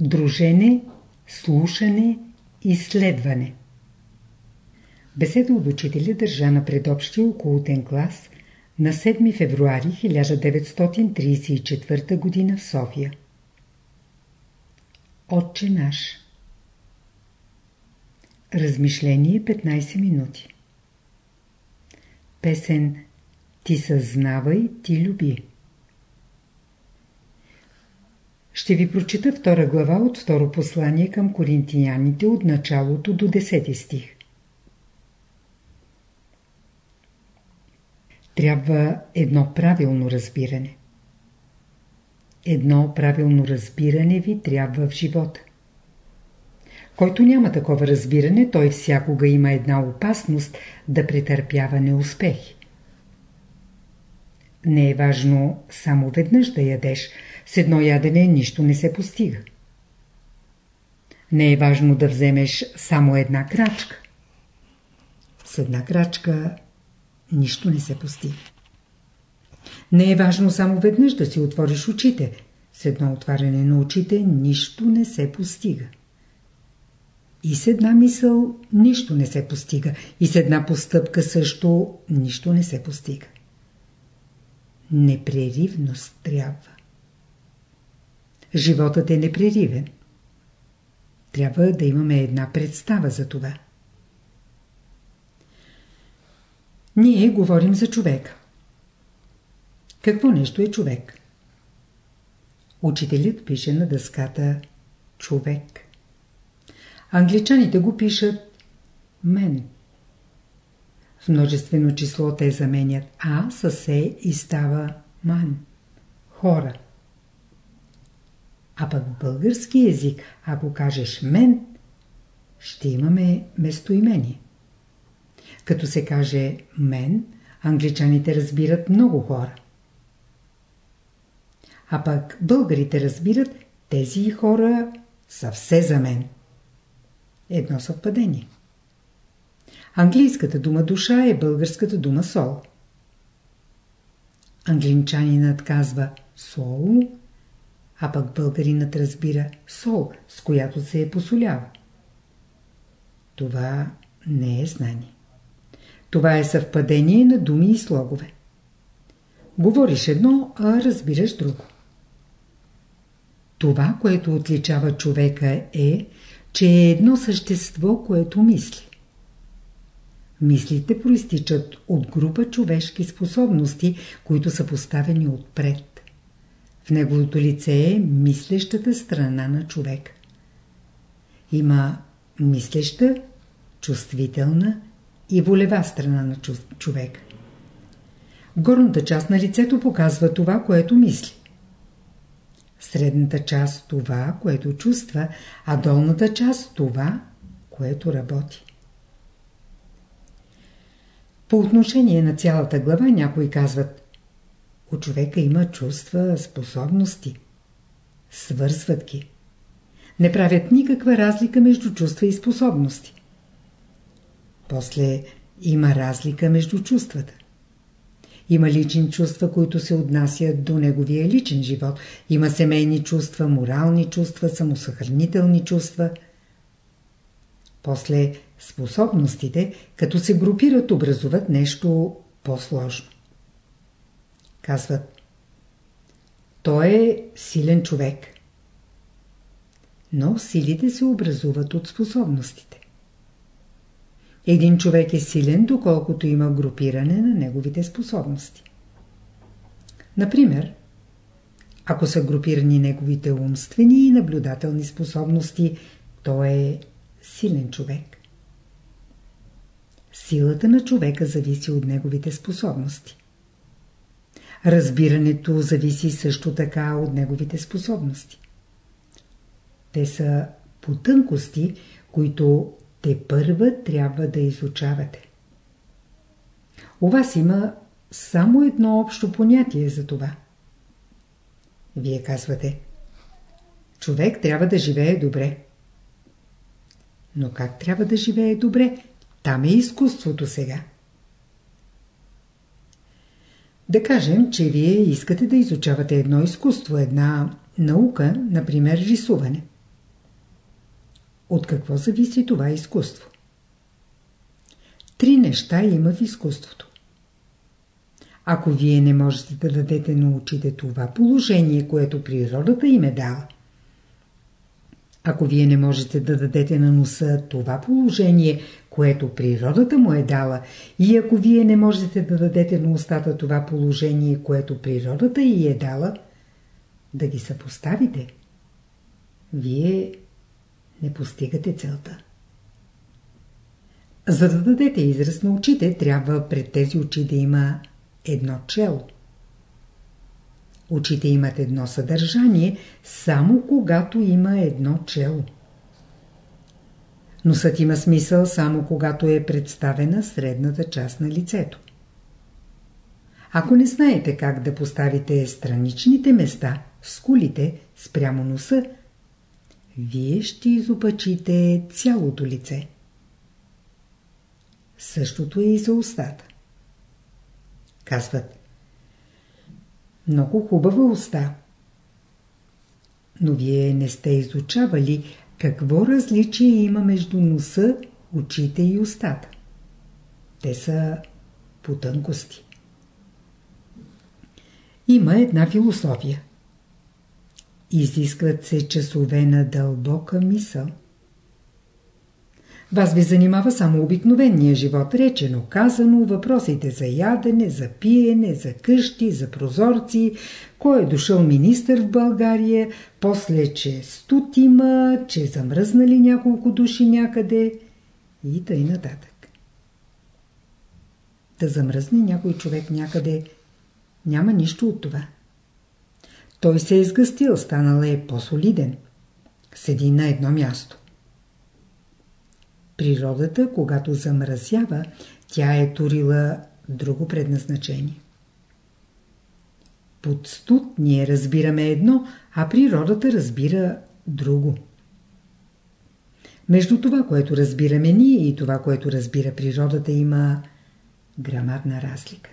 Дружене, слушане, изследване Беседа от учителя държа на предобщия околотен клас на 7 февруари 1934 г. в София. Отче наш Размишление 15 минути Песен Ти съзнавай, ти люби Ще ви прочита втора глава от второ послание към коринтияните от началото до 10 стих. Трябва едно правилно разбиране. Едно правилно разбиране ви трябва в живота. Който няма такова разбиране, той всякога има една опасност да претърпява неуспехи. Не е важно само веднъж да ядеш. С едно ядене нищо не се постига. Не е важно да вземеш само една крачка. С една крачка нищо не се постига. Не е важно само веднъж да си отвориш очите. С едно отваряне на очите нищо не се постига. И с една мисъл нищо не се постига. И с една постъпка също нищо не се постига. Непреривност трябва. Животът е непреривен. Трябва да имаме една представа за това. Ние говорим за човек. Какво нещо е човек? Учителят пише на дъската човек. Англичаните го пишат мен. В множествено число те заменят А с Е и става ман. Хора. А пък в български язик, ако кажеш мен, ще имаме местоимение. Като се каже мен, англичаните разбират много хора. А пък българите разбират, тези хора са все за мен. Едно съвпадение. Английската дума душа е българската дума сол. Англичанинът казва сол, а пък българинът разбира сол, с която се е посолява. Това не е знание. Това е съвпадение на думи и слогове. Говориш едно, а разбираш друго. Това, което отличава човека е, че е едно същество, което мисли. Мислите проистичат от група човешки способности, които са поставени отпред. В неговото лице е мислещата страна на човек. Има мислеща, чувствителна и волева страна на човек. Горната част на лицето показва това, което мисли. Средната част това, което чувства, а долната част това, което работи. По отношение на цялата глава някои казват у човека има чувства, способности. Свързват ги. Не правят никаква разлика между чувства и способности. После има разлика между чувствата. Има лични чувства, които се отнасят до неговия личен живот. Има семейни чувства, морални чувства, самосъхранителни чувства. После способностите, като се групират, образуват нещо по-сложно. Казват, той е силен човек. Но силите се образуват от способностите. Един човек е силен, доколкото има групиране на неговите способности. Например, ако са групирани неговите умствени и наблюдателни способности, той е силен човек. Силата на човека зависи от неговите способности. Разбирането зависи също така от неговите способности. Те са потънкости, които те първа трябва да изучавате. У вас има само едно общо понятие за това. Вие казвате, човек трябва да живее добре. Но как трябва да живее добре? Там е изкуството сега. Да кажем, че вие искате да изучавате едно изкуство, една наука, например рисуване. От какво зависи това изкуство? Три неща има в изкуството. Ако вие не можете да дадете на очите това положение, което природата им е дала, ако вие не можете да дадете на носа това положение, което природата му е дала, и ако вие не можете да дадете на устата това положение, което природата й е дала, да ги съпоставите, вие не постигате целта. За да дадете израз на очите, трябва пред тези очи да има едно чело. Очите имат едно съдържание, само когато има едно чело. Носът има смисъл само когато е представена средната част на лицето. Ако не знаете как да поставите страничните места, скулите, спрямо носа, вие ще изопачите цялото лице. Същото е и за устата. Казват, много хубава уста. Но вие не сте изучавали какво различие има между носа, очите и устата. Те са по тънкости. Има една философия. Изискват се часове на дълбока мисъл. Вас ви занимава само обикновения живот, речено, казано, въпросите за ядене, за пиене, за къщи, за прозорци, кой е дошъл министър в България, после, че студ има, че замръзнали няколко души някъде и тъй нататък. Да замръзне някой човек някъде, няма нищо от това. Той се е изгъстил, станал е по-солиден. Седи на едно място. Природата, когато замразява, тя е турила друго предназначение. Под студ ние разбираме едно, а природата разбира друго. Между това, което разбираме ние и това, което разбира природата, има грамадна разлика.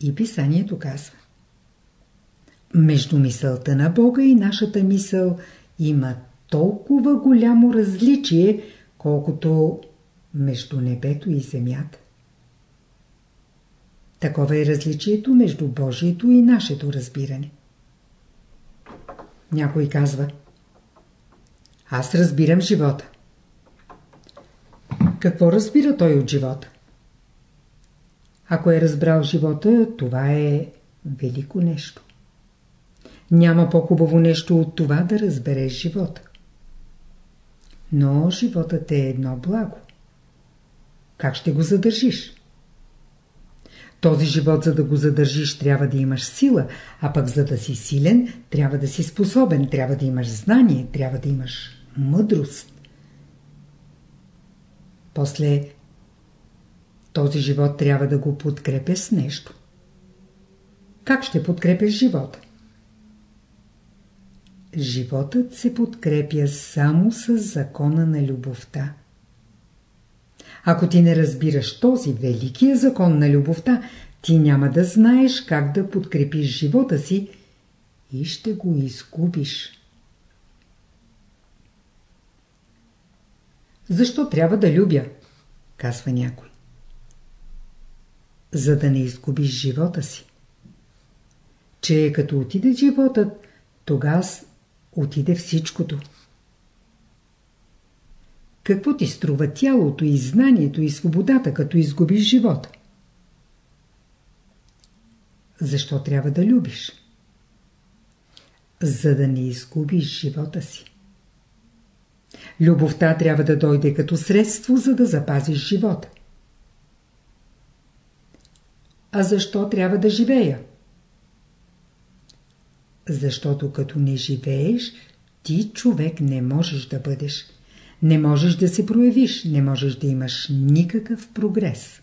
И писанието казва Между мисълта на Бога и нашата мисъл има толкова голямо различие, колкото между небето и земята. Такова е различието между Божието и нашето разбиране. Някой казва Аз разбирам живота. Какво разбира той от живота? Ако е разбрал живота, това е велико нещо. Няма по-хубаво нещо от това да разбереш живота. Но животът е едно благо. Как ще го задържиш? Този живот, за да го задържиш, трябва да имаш сила, а пък за да си силен, трябва да си способен, трябва да имаш знание, трябва да имаш мъдрост. После този живот трябва да го подкрепя с нещо. Как ще подкрепяш живота? Животът се подкрепя само с закона на любовта. Ако ти не разбираш този великия закон на любовта, ти няма да знаеш как да подкрепиш живота си и ще го изгубиш. Защо трябва да любя? казва някой. За да не изгубиш живота си. Че като отиде животът, тогава отиде всичкото. Какво ти струва тялото и знанието и свободата, като изгубиш живота? Защо трябва да любиш? За да не изгубиш живота си. Любовта трябва да дойде като средство, за да запазиш живота. А защо трябва да живея? Защото като не живееш, ти човек не можеш да бъдеш. Не можеш да се проявиш, не можеш да имаш никакъв прогрес.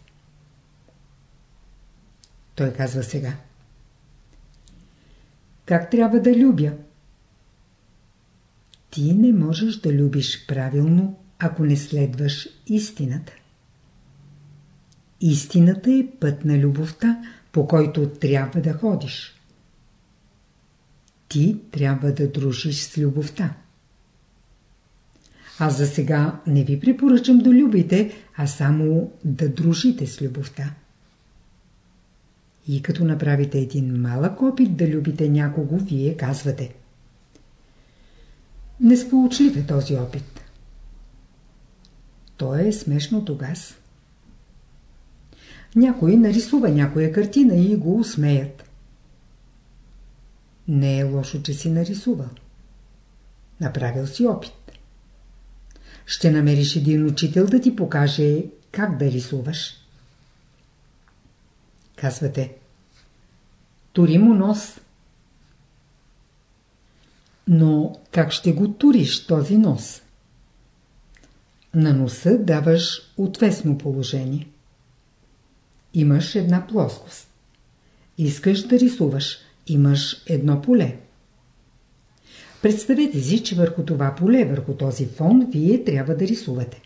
Той казва сега. Как трябва да любя? Ти не можеш да любиш правилно, ако не следваш истината. Истината е път на любовта, по който трябва да ходиш. Ти трябва да дружиш с любовта. Аз за сега не ви препоръчам да любите, а само да дружите с любовта. И като направите един малък опит да любите някого, вие казвате. Не сполучлив този опит. То е смешно тогас. Някой нарисува някоя картина и го усмеят. Не е лошо, че си нарисувал. Направил си опит. Ще намериш един учител да ти покаже как да рисуваш. Казвате. Тури му нос. Но как ще го туриш този нос? На носа даваш отвесно положение. Имаш една плоскост. Искаш да рисуваш. Имаш едно поле. Представете си, че върху това поле, върху този фон, вие трябва да рисувате.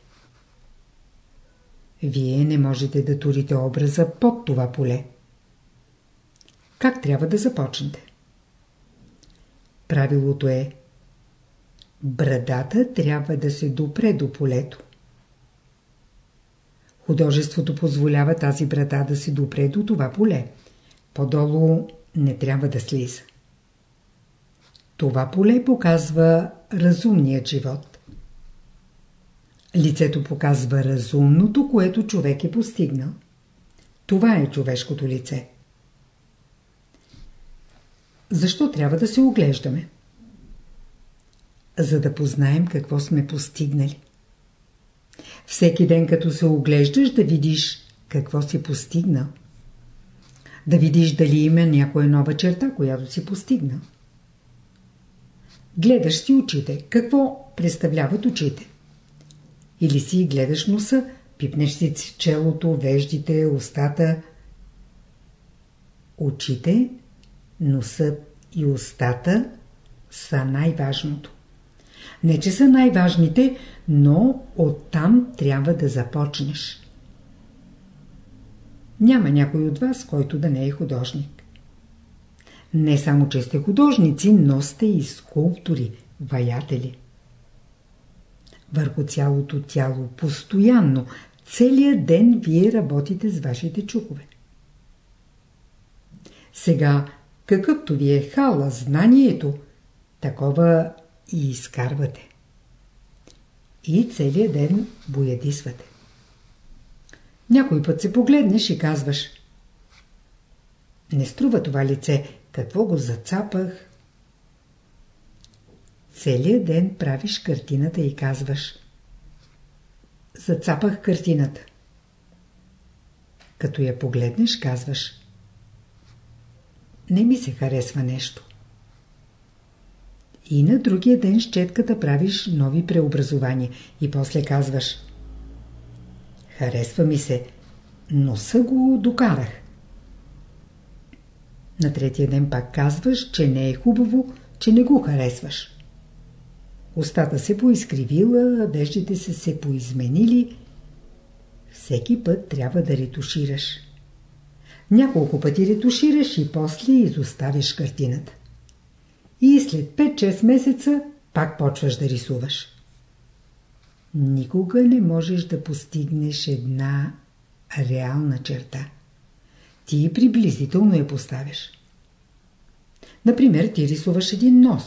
Вие не можете да турите образа под това поле. Как трябва да започнете? Правилото е Брадата трябва да се допре до полето. Художеството позволява тази брада да се допре до това поле. По-долу не трябва да слиза. Това поле показва разумният живот. Лицето показва разумното, което човек е постигнал. Това е човешкото лице. Защо трябва да се оглеждаме? За да познаем какво сме постигнали. Всеки ден като се оглеждаш да видиш какво си постигнал. Да видиш дали има някоя нова черта, която си постигнал. Гледаш си очите. Какво представляват очите? Или си гледаш носа, пипнеш си челото, веждите, устата. Очите, носът и устата са най-важното. Не, че са най-важните, но оттам трябва да започнеш. Няма някой от вас, който да не е художник. Не само, че сте художници, но сте и скулптори, ваятели. Върху цялото тяло, постоянно, целият ден вие работите с вашите чукове. Сега, какъвто ви е хала, знанието, такова и изкарвате. И целият ден боядисвате. Някой път се погледнеш и казваш Не струва това лице, какво го зацапах? Целият ден правиш картината и казваш Зацапах картината. Като я погледнеш, казваш Не ми се харесва нещо. И на другия ден с четката правиш нови преобразования и после казваш Харесва ми се, но са го докарах. На третия ден пак казваш, че не е хубаво, че не го харесваш. Остата се поизкривила, веждите са се поизменили. Всеки път трябва да ретушираш. Няколко пъти ретушираш и после изоставиш картината. И след 5-6 месеца пак почваш да рисуваш. Никога не можеш да постигнеш една реална черта. Ти приблизително я поставяш. Например, ти рисуваш един нос,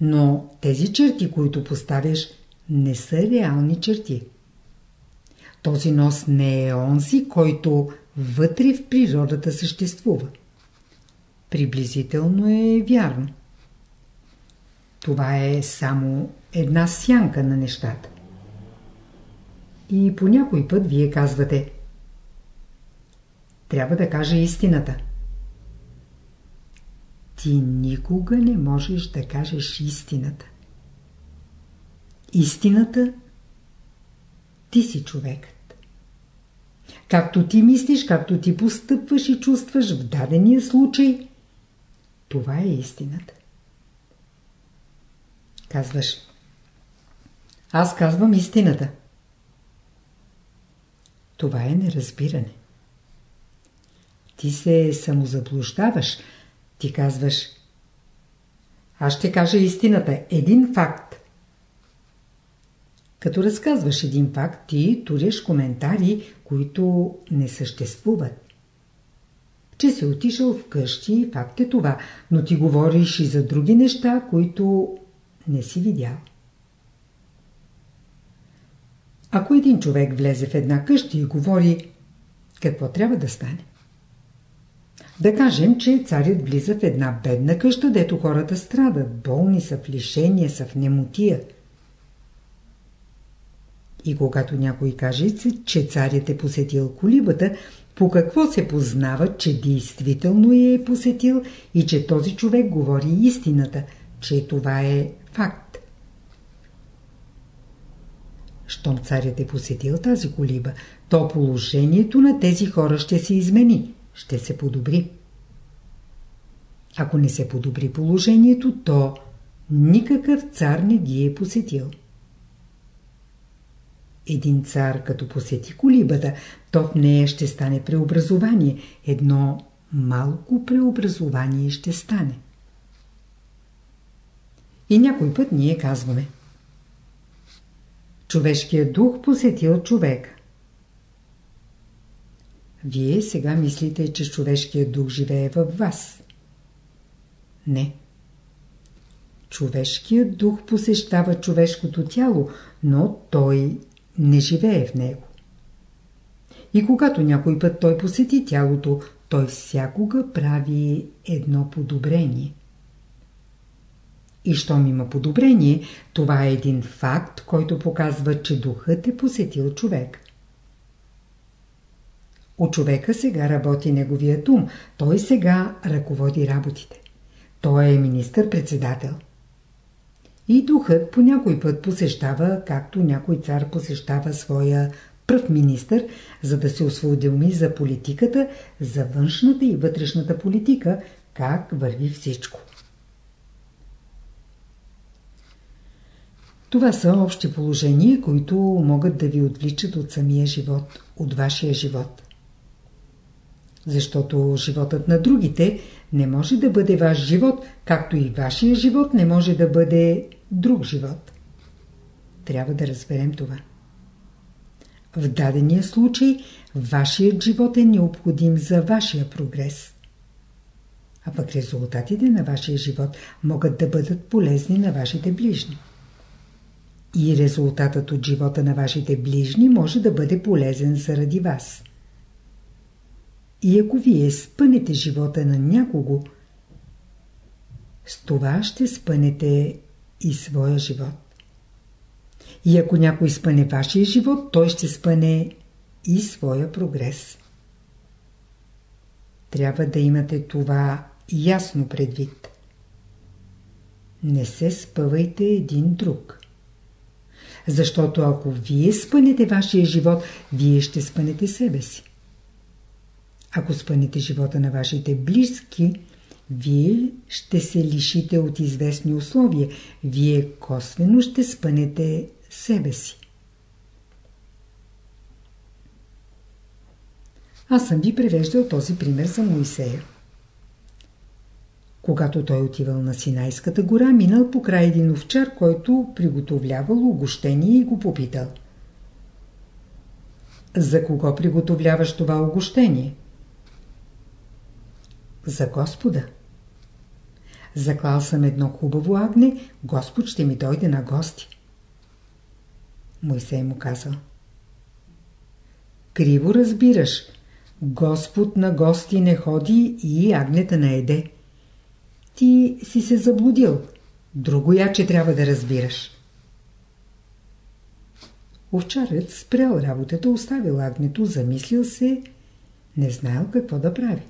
но тези черти, които поставяш, не са реални черти. Този нос не е онзи, който вътре в природата съществува. Приблизително е вярно. Това е само една сянка на нещата. И по някой път вие казвате Трябва да кажа истината. Ти никога не можеш да кажеш истината. Истината ти си човекът. Както ти мислиш, както ти постъпваш и чувстваш в дадения случай, това е истината. Казваш, аз казвам истината. Това е неразбиране. Ти се самозаблуждаваш. Ти казваш, аз ще кажа истината. Един факт. Като разказваш един факт, ти туриш коментари, които не съществуват. Че си отишъл вкъщи, факт е това, но ти говориш и за други неща, които не си видял. Ако един човек влезе в една къща и говори, какво трябва да стане? Да кажем, че царят влиза в една бедна къща, дето хората страдат, болни са в лишение, са в немотия. И когато някой каже, че царят е посетил колибата, по какво се познава, че действително я е посетил и че този човек говори истината, че това е факт. Щом царят е посетил тази колиба, то положението на тези хора ще се измени, ще се подобри. Ако не се подобри положението, то никакъв цар не ги е посетил. Един цар, като посети колибата, то в нея ще стане преобразование. Едно малко преобразование ще стане. И някой път ние казваме Човешкият дух посетил човека. Вие сега мислите, че човешкият дух живее в вас. Не. Човешкият дух посещава човешкото тяло, но той не живее в него. И когато някой път той посети тялото, той всякога прави едно подобрение. И щом има подобрение, това е един факт, който показва, че духът е посетил човек. От човека сега работи неговият ум, той сега ръководи работите. Той е министър-председател. И духът по някой път посещава, както някой цар посещава своя пръв министър, за да се освободи за политиката, за външната и вътрешната политика, как върви всичко. Това са общи положения, които могат да ви отвличат от самия живот, от вашия живот. Защото животът на другите не може да бъде ваш живот, както и вашия живот не може да бъде друг живот. Трябва да разберем това. В дадения случай вашият живот е необходим за вашия прогрес. А пък резултатите на вашия живот могат да бъдат полезни на вашите ближни. И резултатът от живота на вашите ближни може да бъде полезен заради вас. И ако вие спънете живота на някого, с това ще спънете и своя живот. И ако някой спъне вашия живот, той ще спъне и своя прогрес. Трябва да имате това ясно предвид. Не се спъвайте един друг. Защото ако вие спънете вашия живот, вие ще спънете себе си. Ако спънете живота на вашите близки, вие ще се лишите от известни условия. Вие косвено ще спънете себе си. Аз съм ви превеждал този пример за Моисея. Когато той отивал на Синайската гора, минал по край един овчар, който приготовлявал огощение и го попитал. За кого приготовляваш това огощение? За Господа. Заклал съм едно хубаво агне, Господ ще ми дойде на гости. Мойсей му казал. Криво разбираш. Господ на гости не ходи и агнета на еде. Ти си се заблудил. Друго яче трябва да разбираш. Овчарът спрял работата, оставил агнето, замислил се, не знаел какво да прави.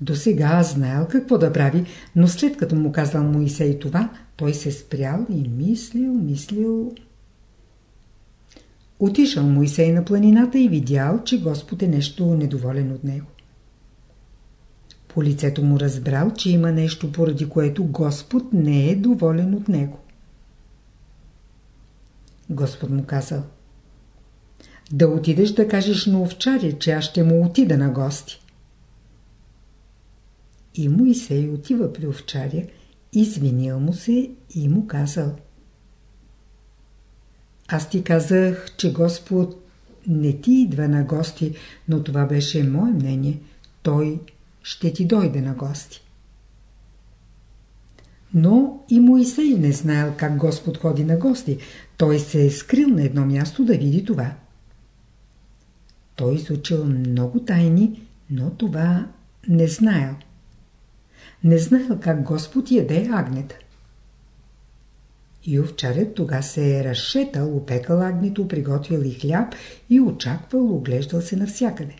До сега знаел какво да прави, но след като му казал Моисей това, той се спрял и мислил, мислил. Отишъл Моисей на планината и видял, че Господ е нещо недоволен от него. По лицето му разбрал, че има нещо, поради което Господ не е доволен от него. Господ му казал Да отидеш да кажеш на овчаря, че аз ще му отида на гости. И Моисей отива при овчаря, извинил му се и му казал Аз ти казах, че Господ не ти идва на гости, но това беше мое мнение. Той ще ти дойде на гости. Но и Моисей не знаел как Господ ходи на гости. Той се е скрил на едно място да види това. Той изучил много тайни, но това не знаел. Не знаел как Господ яде агнета. И овчарят тога се е разшетал, опекал агнето, приготвил и хляб и очаквал, оглеждал се навсякъде.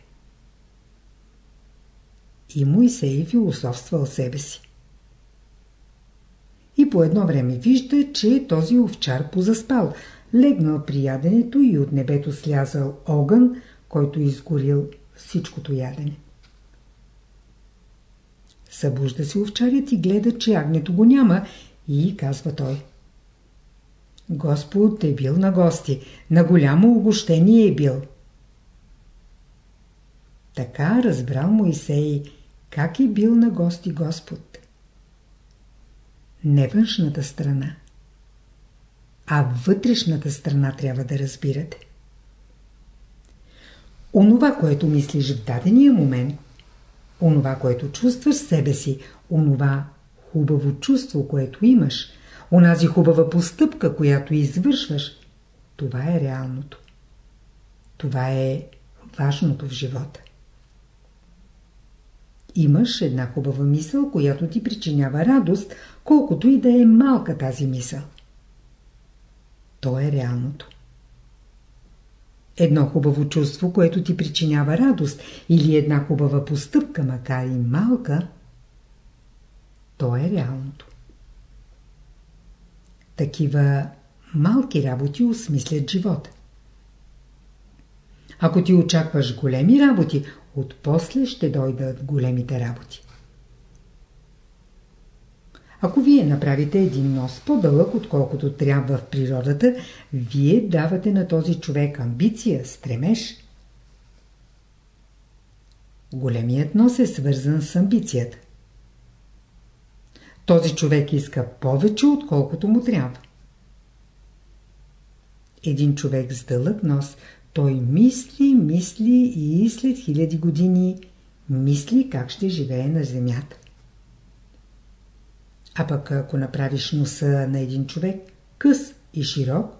И Моисей философствал себе си. И по едно време вижда, че този овчар позаспал, легнал при яденето и от небето слязал огън, който изгорил всичкото ядене. Събужда се овчарят и гледа, че агнето го няма и казва той. Господ е бил на гости, на голямо огощение е бил. Така разбрал Моисей, как е бил на гости Господ. Не външната страна, а вътрешната страна трябва да разбирате. Онова, което мислиш в дадения момент, онова, което чувстваш себе си, онова хубаво чувство, което имаш, онази хубава постъпка, която извършваш, това е реалното. Това е важното в живота. Имаш една хубава мисъл, която ти причинява радост, колкото и да е малка тази мисъл. То е реалното едно хубаво чувство, което ти причинява радост, или една хубава постъпка, макар и малка, то е реалното. Такива малки работи осмислят живота. Ако ти очакваш големи работи, отпосле ще дойдат големите работи. Ако вие направите един нос по-дълъг, отколкото трябва в природата, вие давате на този човек амбиция, стремеж. Големият нос е свързан с амбицията. Този човек иска повече, отколкото му трябва. Един човек с дълъг нос, той мисли, мисли и след хиляди години мисли как ще живее на земята. А пък ако направиш носа на един човек къс и широк,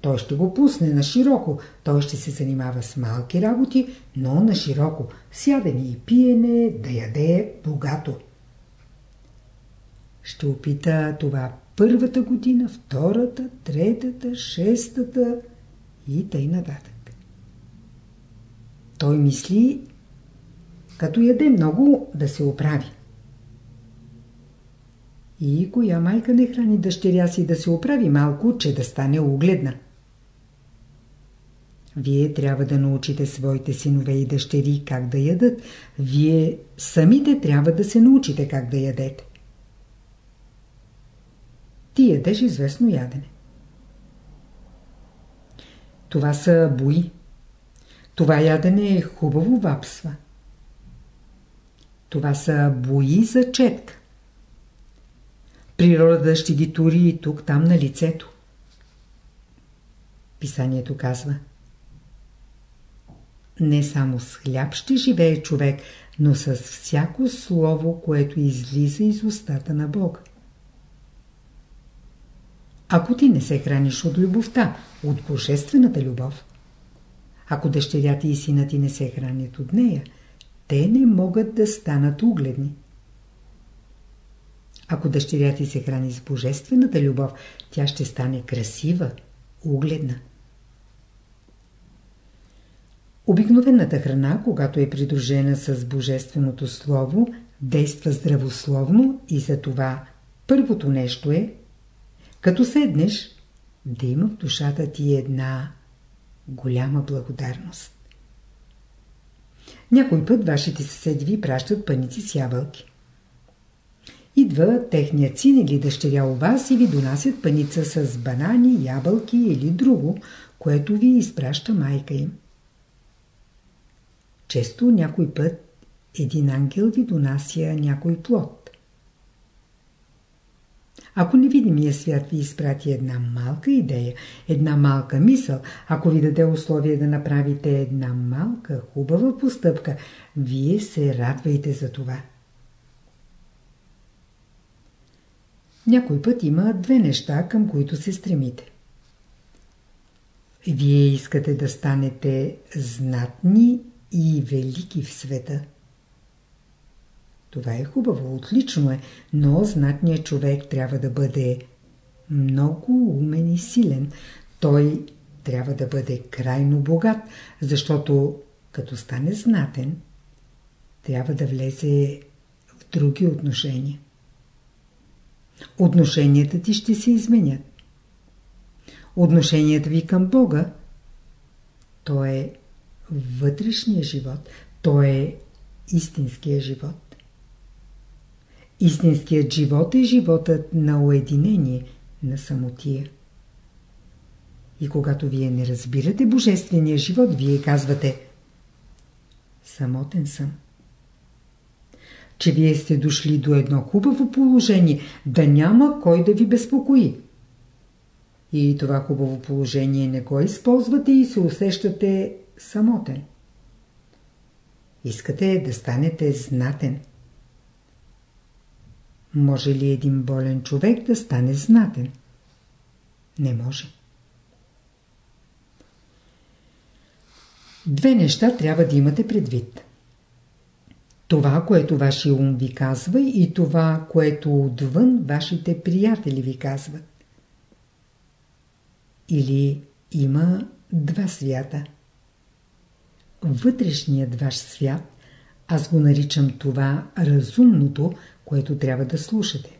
той ще го пусне на широко. Той ще се занимава с малки работи, но на широко. Сядене и пиене, да яде богато. Ще опита това първата година, втората, третата, шестата и тъй нататък. Той мисли, като яде много, да се оправи. И коя майка не храни дъщеря си да се оправи малко, че да стане угледна? Вие трябва да научите своите синове и дъщери как да ядат. Вие самите трябва да се научите как да ядете. Ти ядеш известно ядене. Това са бои. Това ядене е хубаво вапсва. Това са бои за четка. Природата ще ги тури и тук, там на лицето. Писанието казва Не само с хляб ще живее човек, но с всяко слово, което излиза из устата на Бога. Ако ти не се храниш от любовта, от божествената любов, ако дъщерята и сина ти не се хранят от нея, те не могат да станат угледни. Ако дъщеря ти се храни с божествената любов, тя ще стане красива, угледна. Обикновената храна, когато е придружена с Божественото Слово, действа здравословно и за това първото нещо е, като седнеш, да има в душата ти една голяма благодарност. Някой път вашите съседи ви пращат паници с ябълки. Идва техният син или дъщеря у вас и ви донасят паница с банани, ябълки или друго, което ви изпраща майка им. Често някой път един ангел ви донася някой плод. Ако невидимия свят ви изпрати една малка идея, една малка мисъл, ако ви даде условие да направите една малка, хубава постъпка, вие се радвайте за това. Някой път има две неща, към които се стремите. Вие искате да станете знатни и велики в света. Това е хубаво, отлично е, но знатният човек трябва да бъде много умен и силен. Той трябва да бъде крайно богат, защото като стане знатен, трябва да влезе в други отношения. Отношенията ти ще се изменят. Отношенията ви към Бога, то е вътрешния живот, то е истинския живот. Истинският живот е животът на уединение, на самотия. И когато вие не разбирате божествения живот, вие казвате Самотен съм. Че вие сте дошли до едно хубаво положение, да няма кой да ви безпокои. И това хубаво положение не го използвате и се усещате самотен. Искате да станете знатен. Може ли един болен човек да стане знатен? Не може. Две неща трябва да имате предвид. Това, което вашия ум ви казва и това, което отвън вашите приятели ви казват. Или има два свята. Вътрешният ваш свят, аз го наричам това разумното, което трябва да слушате.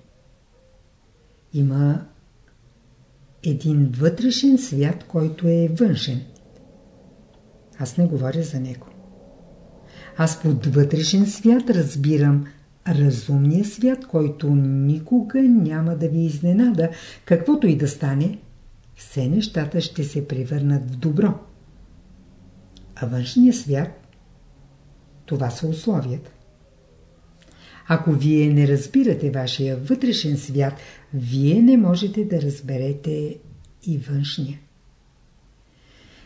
Има един вътрешен свят, който е външен. Аз не говоря за него. Аз под вътрешен свят разбирам разумния свят, който никога няма да ви изненада, каквото и да стане, все нещата ще се превърнат в добро. А външния свят, това са условията. Ако вие не разбирате вашия вътрешен свят, вие не можете да разберете и външния.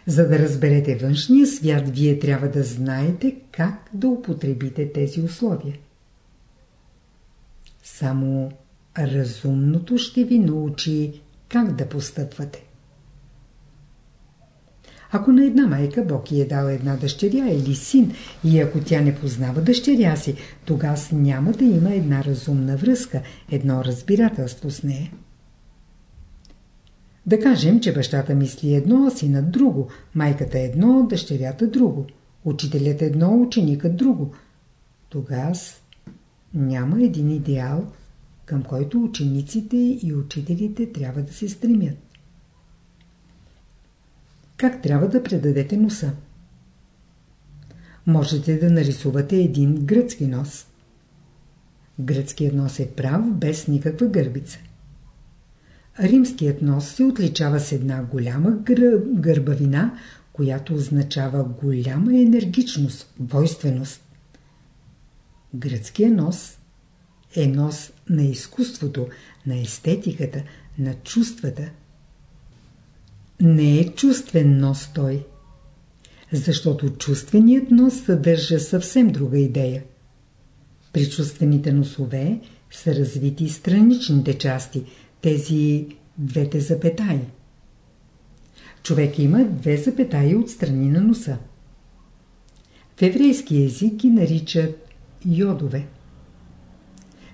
За да разберете външния свят, вие трябва да знаете как да употребите тези условия. Само разумното ще ви научи как да постъпвате. Ако на една майка Бог е дал една дъщеря или син и ако тя не познава дъщеря си, тогава няма да има една разумна връзка, едно разбирателство с нея. Да кажем, че бащата мисли едно, а синът друго, майката едно, дъщерята друго, учителят едно, ученикът друго. Тогава няма един идеал, към който учениците и учителите трябва да се стремят. Как трябва да предадете носа? Можете да нарисувате един гръцки нос. Гръцкият нос е прав, без никаква гърбица. Римският нос се отличава с една голяма гър... гърбавина, която означава голяма енергичност, войственост. Гръцкият нос е нос на изкуството, на естетиката, на чувствата. Не е чувствен нос той, защото чувственият нос съдържа съвсем друга идея. При чувствените носове са развити страничните части, тези двете запетаи. Човек има две запетаи от страни на носа. В еврейски език ги наричат йодове.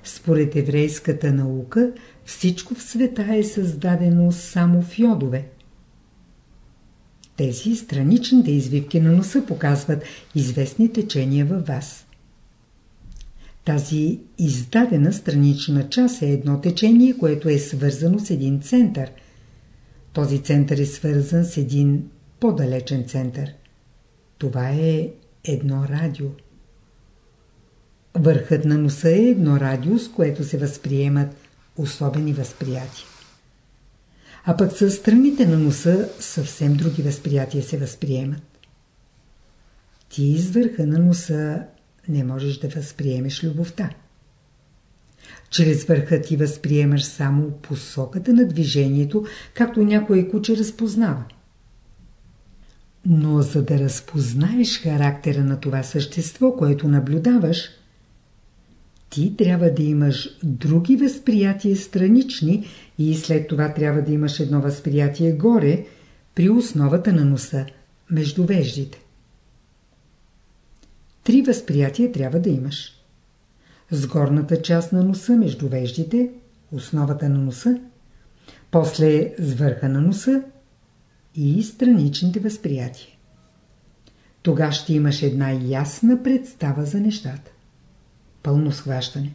Според еврейската наука всичко в света е създадено само в йодове. Тези страничните извивки на носа показват известни течения във вас. Тази издадена странична част е едно течение, което е свързано с един център. Този център е свързан с един по-далечен център. Това е едно радио. Върхът на носа е едно радио, с което се възприемат особени възприятия. А пък с страните на носа съвсем други възприятия се възприемат. Ти из върха на носа не можеш да възприемеш любовта. Чрез върха ти възприемаш само посоката на движението, както някое куче разпознава. Но за да разпознаеш характера на това същество, което наблюдаваш, ти трябва да имаш други възприятия странични и след това трябва да имаш едно възприятие горе, при основата на носа, между веждите. Три възприятия трябва да имаш. С горната част на носа, между веждите, основата на носа, после с върха на носа и страничните възприятия. Тога ще имаш една ясна представа за нещата. Пълно схващане.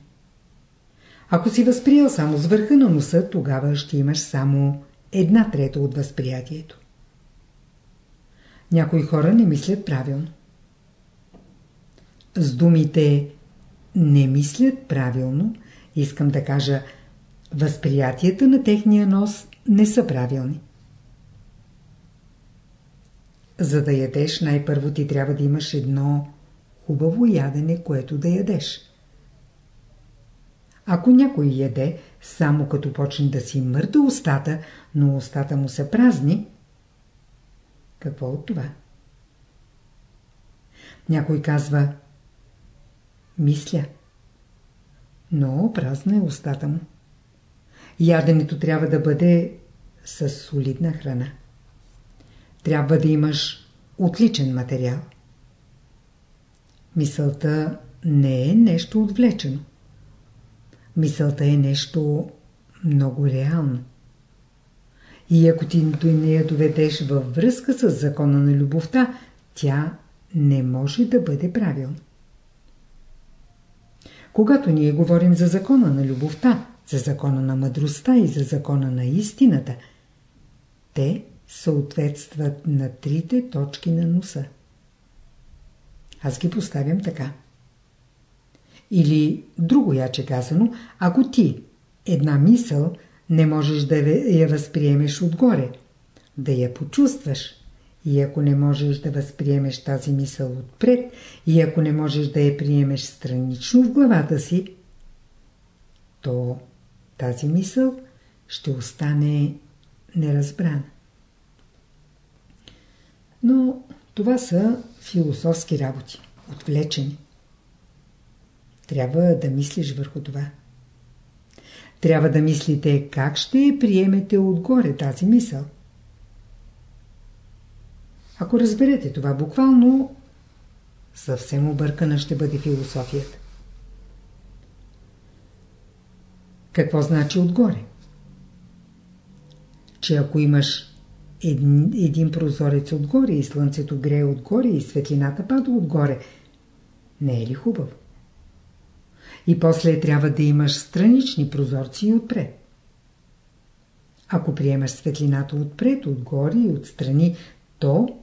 Ако си възприел само с върха на носа, тогава ще имаш само една трета от възприятието. Някои хора не мислят правилно. С думите не мислят правилно, искам да кажа, възприятията на техния нос не са правилни. За да ядеш, най-първо ти трябва да имаш едно хубаво ядене, което да ядеш. Ако някой яде, само като почне да си мърда устата, но устата му се празни, какво от това? Някой казва Мисля. Но празна е устата му. Яденето трябва да бъде с солидна храна. Трябва да имаш отличен материал. Мисълта не е нещо отвлечено. Мисълта е нещо много реално. И ако ти не я доведеш във връзка с закона на любовта, тя не може да бъде правилна. Когато ние говорим за закона на любовта, за закона на мъдростта и за закона на истината, те съответстват на трите точки на носа. Аз ги поставям така. Или друго яче казано, ако ти една мисъл не можеш да я възприемеш отгоре, да я почувстваш, и ако не можеш да възприемеш тази мисъл отпред, и ако не можеш да я приемеш странично в главата си, то тази мисъл ще остане неразбрана. Но това са философски работи, отвлечени. Трябва да мислиш върху това. Трябва да мислите как ще приемете отгоре тази мисъл. Ако разберете това буквално, съвсем объркана ще бъде философията. Какво значи отгоре? Че ако имаш един, един прозорец отгоре и слънцето грее отгоре и светлината пада отгоре, не е ли хубаво? И после трябва да имаш странични прозорци и отпред. Ако приемаш светлината отпред, отгоре и отстрани, то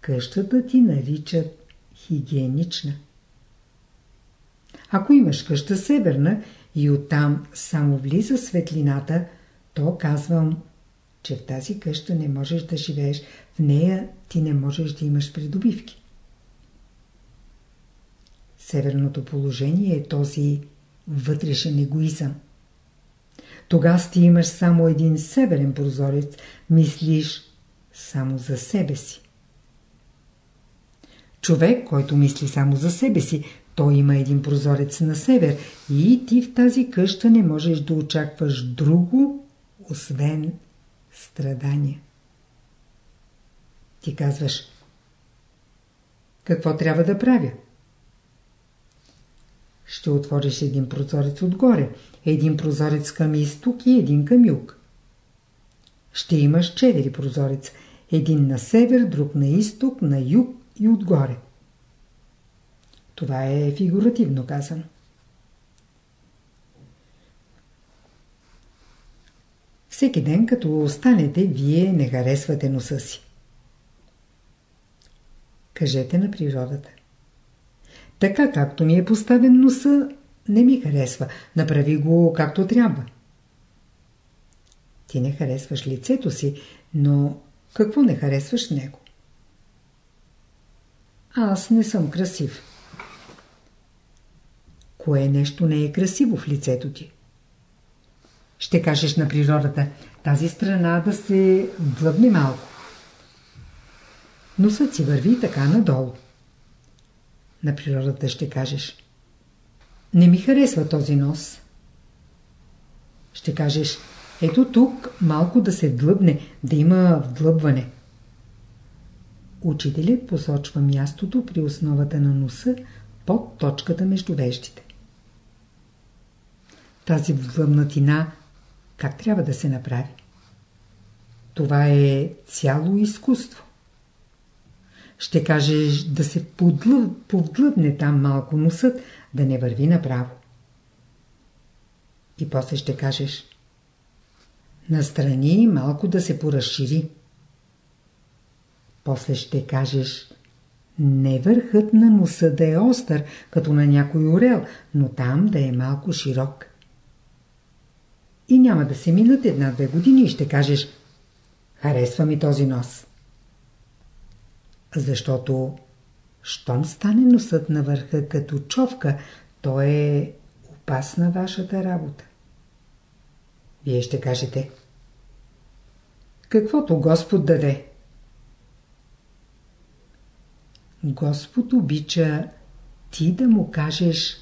къщата ти наричат хигиенична. Ако имаш къща северна и оттам само влиза светлината, то казвам, че в тази къща не можеш да живееш, в нея ти не можеш да имаш придобивки. Северното положение е този вътрешен егоизъм. Тогава ти имаш само един северен прозорец, мислиш само за себе си. Човек, който мисли само за себе си, той има един прозорец на север и ти в тази къща не можеш да очакваш друго, освен страдания. Ти казваш, какво трябва да правя? Ще отвориш един прозорец отгоре, един прозорец към изток и един към юг. Ще имаш четири прозореца. Един на север, друг на изток, на юг и отгоре. Това е фигуративно казано. Всеки ден, като останете, вие не харесвате носа си. Кажете на природата. Така както ми е поставен носа, не ми харесва. Направи го както трябва. Ти не харесваш лицето си, но какво не харесваш него? Аз не съм красив. кое нещо не е красиво в лицето ти. Ще кажеш на природата, тази страна да се длъбне малко. Носът си върви така надолу. На природата ще кажеш, не ми харесва този нос. Ще кажеш, ето тук малко да се длъбне, да има вдлъбване. Учителят посочва мястото при основата на носа под точката между веждите. Тази вдлъбнатина как трябва да се направи? Това е цяло изкуство. Ще кажеш да се подлъб, повдлъбне там малко носът, да не върви направо. И после ще кажеш настрани малко да се поразшири. После ще кажеш не върхът на носа да е остър, като на някой орел, но там да е малко широк. И няма да се минат една-две години и ще кажеш харесва ми този нос. Защото щом стане носът на върха като човка, то е опасна вашата работа. Вие ще кажете Каквото Господ даде. Господ обича ти да му кажеш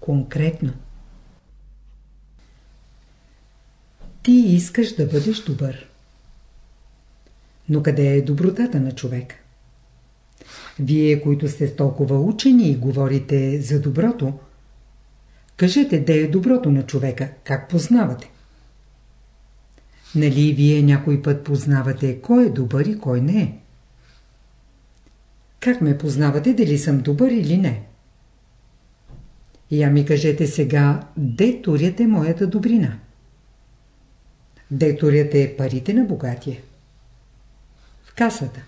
конкретно. Ти искаш да бъдеш добър. Но къде е добротата на човека? Вие, които сте толкова учени и говорите за доброто, кажете, де е доброто на човека, как познавате? Нали вие някой път познавате кой е добър и кой не е? Как ме познавате дали съм добър или не? Я ми кажете сега, де туряте моята добрина? Де туряте парите на богатия? В касата.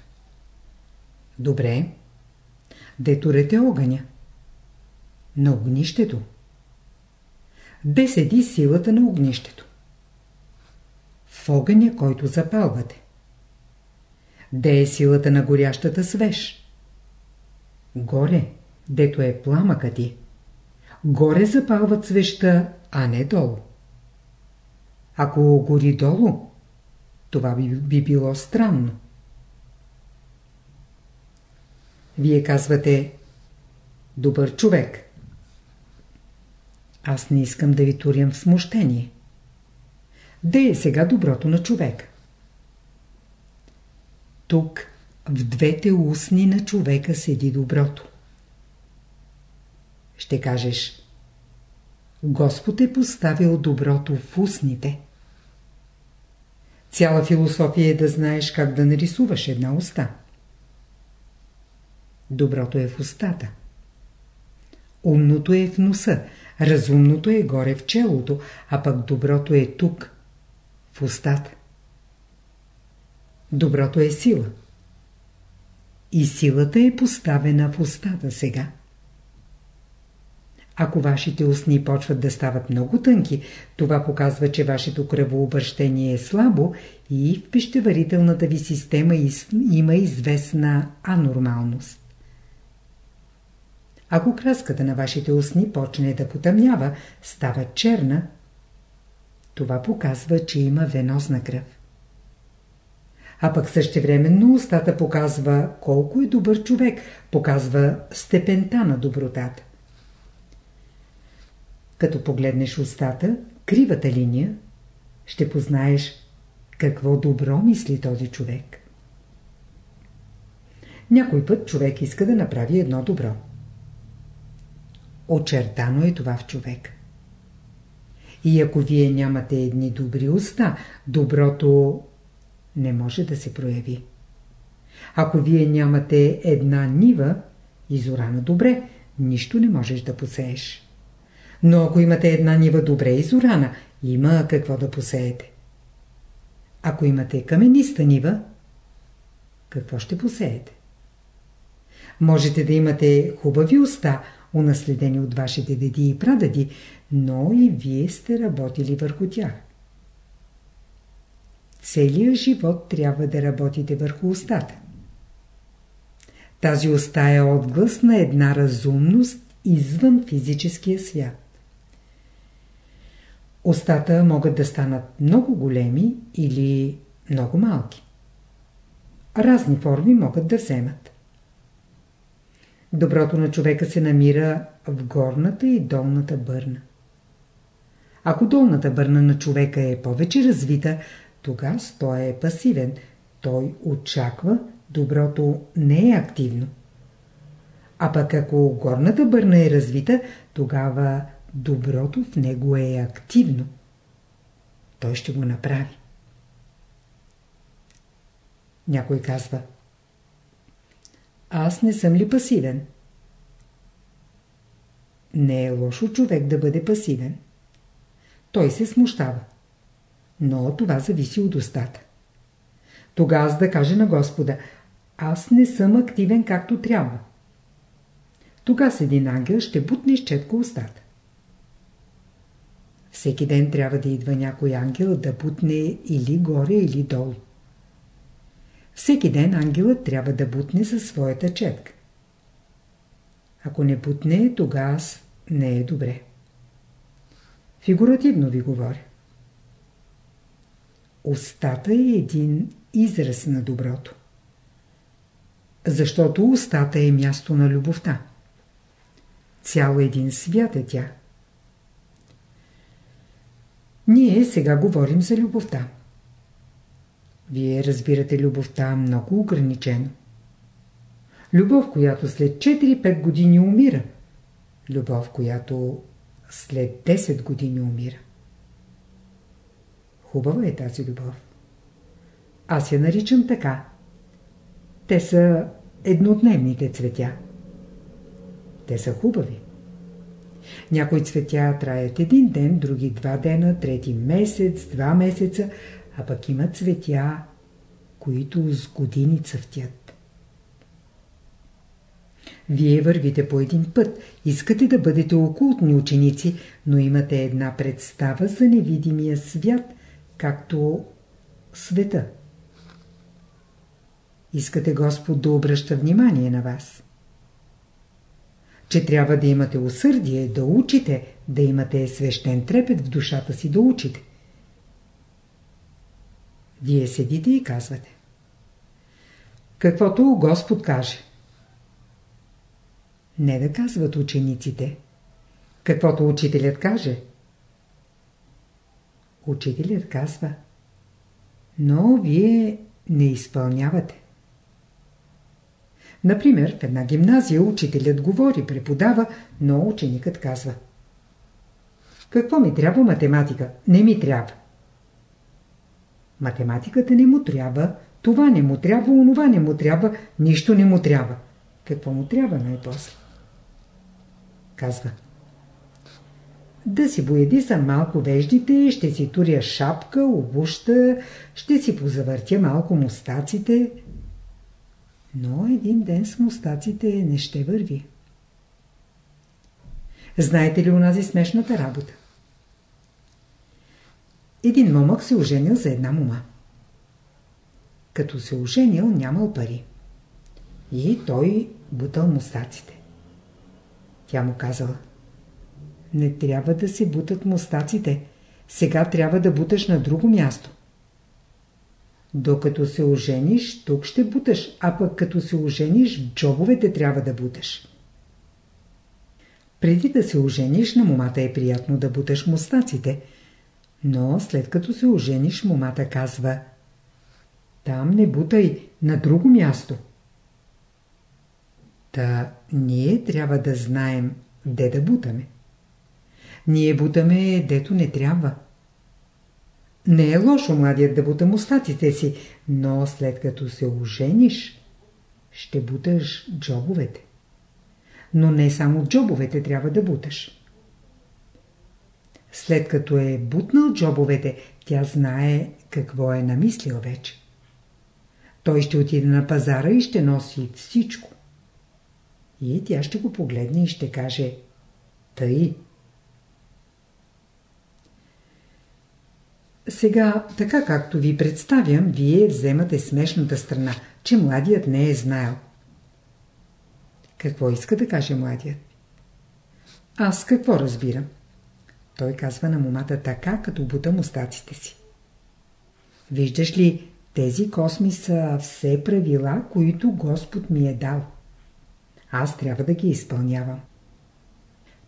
Добре. Де турете огъня? На огнището. Де седи силата на огнището? В огъня, който запалвате. Де е силата на горящата свеж? Горе, дето е пламъка ти. Горе запалват свеща, а не долу. Ако гори долу, това би, би било странно. Вие казвате добър човек. Аз не искам да ви турям в смущение. Де е сега доброто на човек? Тук в двете устни на човека седи доброто. Ще кажеш Господ е поставил доброто в устните. Цяла философия е да знаеш как да нарисуваш една уста. Доброто е в устата. Умното е в носа, разумното е горе в челото, а пък доброто е тук, в устата. Доброто е сила. И силата е поставена в устата сега. Ако вашите устни почват да стават много тънки, това показва, че вашето кръвообращение е слабо и в пищеварителната ви система има известна анормалност. Ако краската на вашите устни почне да потъмнява, става черна, това показва, че има венозна кръв. А пък същевременно устата показва колко е добър човек, показва степента на добротата. Като погледнеш устата, кривата линия, ще познаеш какво добро мисли този човек. Някой път човек иска да направи едно добро. Очертано е това в човек. И ако вие нямате едни добри уста, доброто не може да се прояви. Ако вие нямате една нива, изорана добре, нищо не можеш да посееш. Но ако имате една нива добре изорана, има какво да посеете. Ако имате камениста нива, какво ще посеете? Можете да имате хубави уста, унаследени от вашите деди и прадади, но и вие сте работили върху тях. Целият живот трябва да работите върху устата. Тази уста е отглас на една разумност извън физическия свят. Остата могат да станат много големи или много малки. Разни форми могат да вземат. Доброто на човека се намира в горната и долната бърна. Ако долната бърна на човека е повече развита, тогава той е пасивен. Той очаква, доброто не е активно. А пък ако горната бърна е развита, тогава доброто в него е активно. Той ще го направи. Някой казва Аз не съм ли пасивен? Не е лошо човек да бъде пасивен. Той се смущава. Но това зависи от устата. Тогава да каже на Господа Аз не съм активен както трябва. Тогава с един ангел ще бутне четко устата. Всеки ден трябва да идва някой ангел да бутне или горе, или долу. Всеки ден ангелът трябва да бутне със своята четка. Ако не бутне, тогава не е добре. Фигуративно ви говоря. Остата е един израз на доброто. Защото устата е място на любовта. Цял един свят е тя. Ние сега говорим за любовта. Вие разбирате любовта много ограничено. Любов, която след 4-5 години умира. Любов, която след 10 години умира. Хубава е тази любов. Аз я наричам така. Те са еднодневните цветя. Те са хубави. Някои цветя траят един ден, други два дена, трети месец, два месеца, а пък има цветя, които с години цъфтят. Вие вървите по един път, искате да бъдете окултни ученици, но имате една представа за невидимия свят, както света. Искате Господ да обръща внимание на вас. Че трябва да имате усърдие, да учите, да имате свещен трепет в душата си да учите. Вие седите и казвате. Каквото Господ каже. Не да казват учениците. Каквото учителят каже. Учителят казва. Но вие не изпълнявате. Например, в една гимназия учителят говори, преподава, но ученикът казва. Какво ми трябва математика? Не ми трябва. Математиката не му трябва, това не му трябва, онова не му трябва, нищо не му трябва. Какво му трябва най-после? Казва. Да си боеди са малко веждите, ще си туря шапка, обуща, ще си позавъртя малко мустаците. Но един ден с мустаците не ще върви. Знаете ли унази смешната работа? Един момък се оженил за една мома. Като се оженил, нямал пари. И той бутал мустаците. Тя му казала. Не трябва да се бутат мустаците. Сега трябва да буташ на друго място. Докато се ожениш, тук ще буташ, а пък като се ожениш, в джобовете трябва да буташ. Преди да се ожениш, на момата е приятно да буташ мустаците – но след като се ожениш, момата казва Там не бутай, на друго място. Та ние трябва да знаем де да бутаме. Ние бутаме дето не трябва. Не е лошо младият да бута мустатите си, но след като се ожениш, ще буташ джобовете. Но не само джобовете трябва да буташ. След като е бутнал джобовете, тя знае какво е намислил вече. Той ще отиде на пазара и ще носи всичко. И тя ще го погледне и ще каже Тъй. Сега, така както ви представям, вие вземате смешната страна, че младият не е знаел. Какво иска да каже младият? Аз какво разбирам? Той казва на момата така, като бута мустаците си. Виждаш ли, тези косми са все правила, които Господ ми е дал. Аз трябва да ги изпълнявам.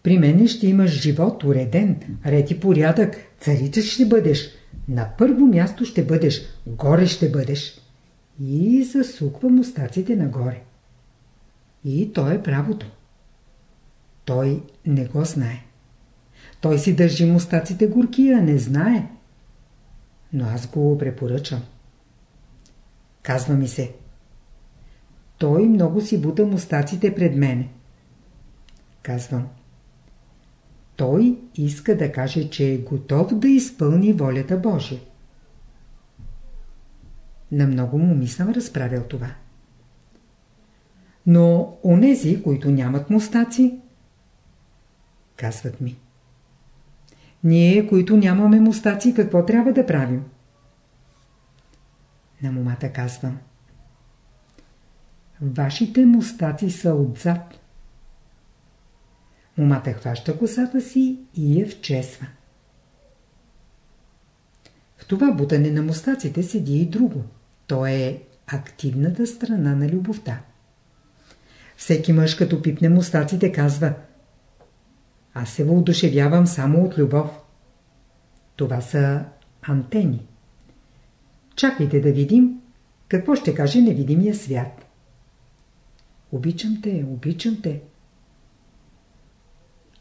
При мене ще имаш живот уреден, ред и порядък, царица ще бъдеш. На първо място ще бъдеш, горе ще бъдеш. И засуква мустаците нагоре. И то е правото. Той не го знае. Той си държи мустаците горки, а не знае. Но аз го препоръчам. Казва ми се. Той много си бута мустаците пред мене. Казвам. Той иска да каже, че е готов да изпълни волята Божия. На много му съм разправил това. Но онези, които нямат мустаци, казват ми. Ние, които нямаме мустаци, какво трябва да правим? На момата казвам. Вашите мустаци са отзад. Момата хваща косата си и я вчесва. В това бутане на мустаците седи и друго. То е активната страна на любовта. Всеки мъж, като пипне мустаците, казва Аз се въодушевявам само от любов. Това са антени. Чакайте да видим какво ще каже невидимия свят. Обичам те, обичам те.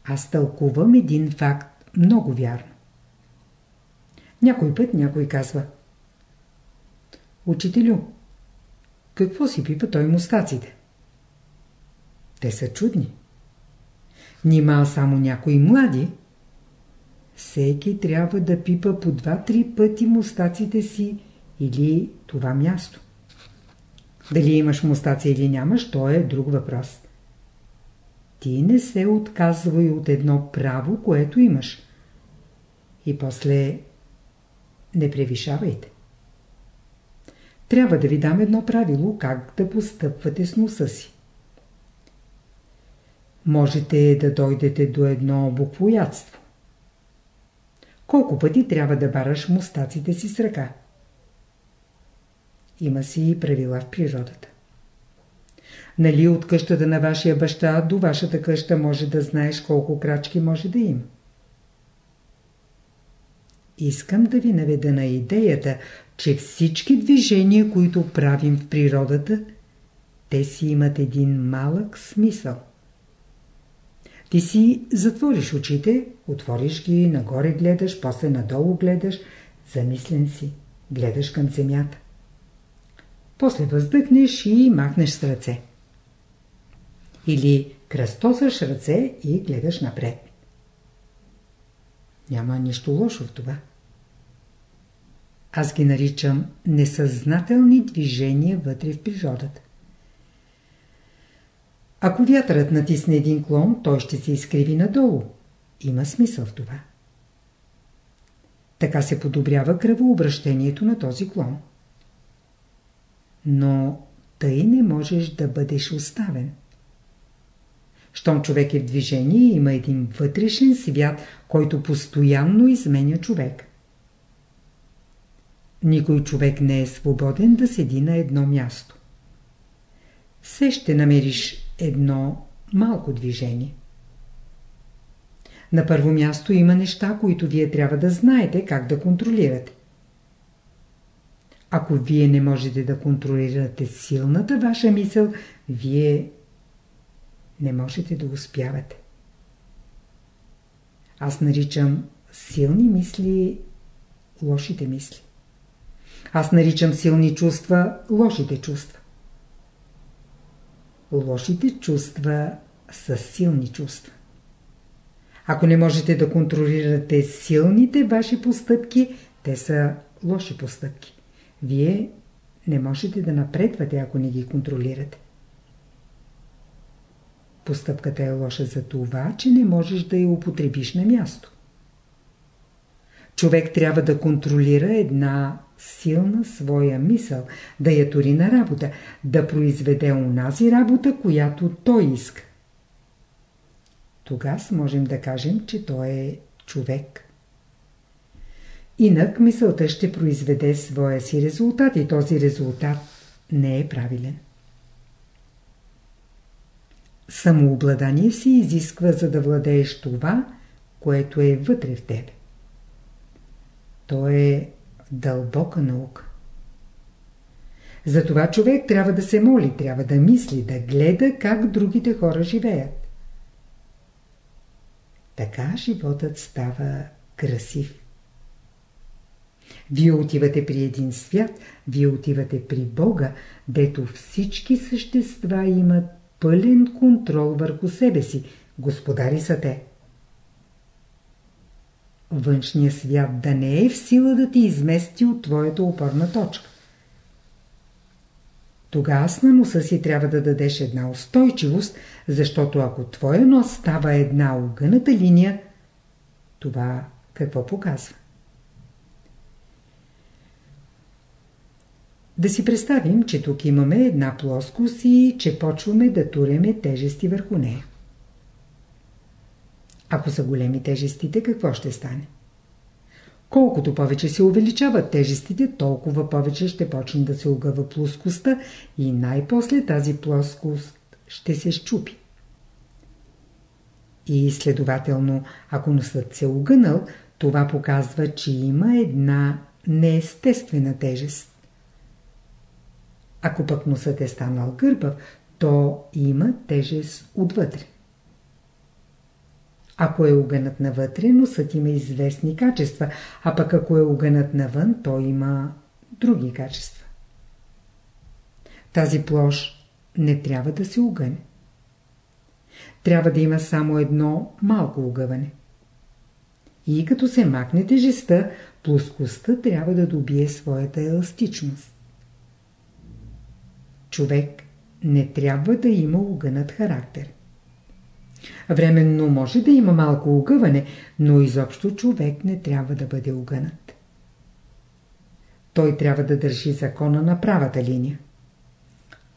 Аз тълкувам един факт много вярно. Някой път някой казва Учителю, какво си пипа той мустаците? Те са чудни. Нима само някои млади? Всеки трябва да пипа по два-три пъти мустаците си или това място. Дали имаш мустаци или нямаш, то е друг въпрос. Ти не се отказвай от едно право, което имаш. И после не превишавайте. Трябва да ви дам едно правило, как да постъпвате с носа си. Можете да дойдете до едно буквоядство. Колко пъти трябва да бараш мустаците си с ръка? Има си и правила в природата. Нали от къщата на вашия баща до вашата къща може да знаеш колко крачки може да има? Искам да ви наведа на идеята, че всички движения, които правим в природата, те си имат един малък смисъл. Ти си затвориш очите, отвориш ги, нагоре гледаш, после надолу гледаш, замислен си, гледаш към земята. После въздъхнеш и махнеш с ръце. Или кръстосаш ръце и гледаш напред. Няма нищо лошо в това. Аз ги наричам несъзнателни движения вътре в природата. Ако вятърът натисне един клон, той ще се изкриви надолу. Има смисъл в това. Така се подобрява кръвообращението на този клон. Но тъй не можеш да бъдеш оставен. Щом човек е в движение, има един вътрешен свят, който постоянно изменя човек. Никой човек не е свободен да седи на едно място. Все ще намериш едно малко движение. На първо място има неща, които вие трябва да знаете как да контролирате. Ако вие не можете да контролирате силната ваша мисъл, вие не можете да успявате. Аз наричам силни мисли лошите мисли. Аз наричам силни чувства лошите чувства. Лошите чувства са силни чувства. Ако не можете да контролирате силните ваши постъпки, те са лоши постъпки. Вие не можете да напредвате, ако не ги контролирате. Постъпката е лоша за това, че не можеш да я употребиш на място. Човек трябва да контролира една силна своя мисъл, да я тори на работа, да произведе унази работа, която той иска. тогас можем да кажем, че той е човек. Инак мисълта ще произведе своя си резултат и този резултат не е правилен. Самообладание се изисква за да владееш това, което е вътре в тебе. То е дълбока наука. Затова човек трябва да се моли, трябва да мисли, да гледа как другите хора живеят. Така животът става красив. Вие отивате при един свят, вие отивате при Бога, дето всички същества имат пълен контрол върху себе си. Господари са те. Външният свят да не е в сила да ти измести от твоята опорна точка. Тогава на носа си трябва да дадеш една устойчивост, защото ако твоя нос става една огъната линия, това какво показва? Да си представим, че тук имаме една плоскост и че почваме да туреме тежести върху нея. Ако са големи тежестите, какво ще стане? Колкото повече се увеличават тежестите, толкова повече ще почне да се огъва плоскостта и най-после тази плоскост ще се щупи. И следователно, ако носът се огънал, това показва, че има една неестествена тежест. Ако пък носът е станал гърбав, то има тежест отвътре. Ако е огънат навътре, носът има известни качества, а пък ако е огънат навън, то има други качества. Тази площ не трябва да се огъне. Трябва да има само едно малко огъване. И като се махне тежестта, плоскостта трябва да добие своята еластичност. Човек не трябва да има огънат характер. Временно може да има малко огъване, но изобщо човек не трябва да бъде огънат. Той трябва да държи закона на правата линия.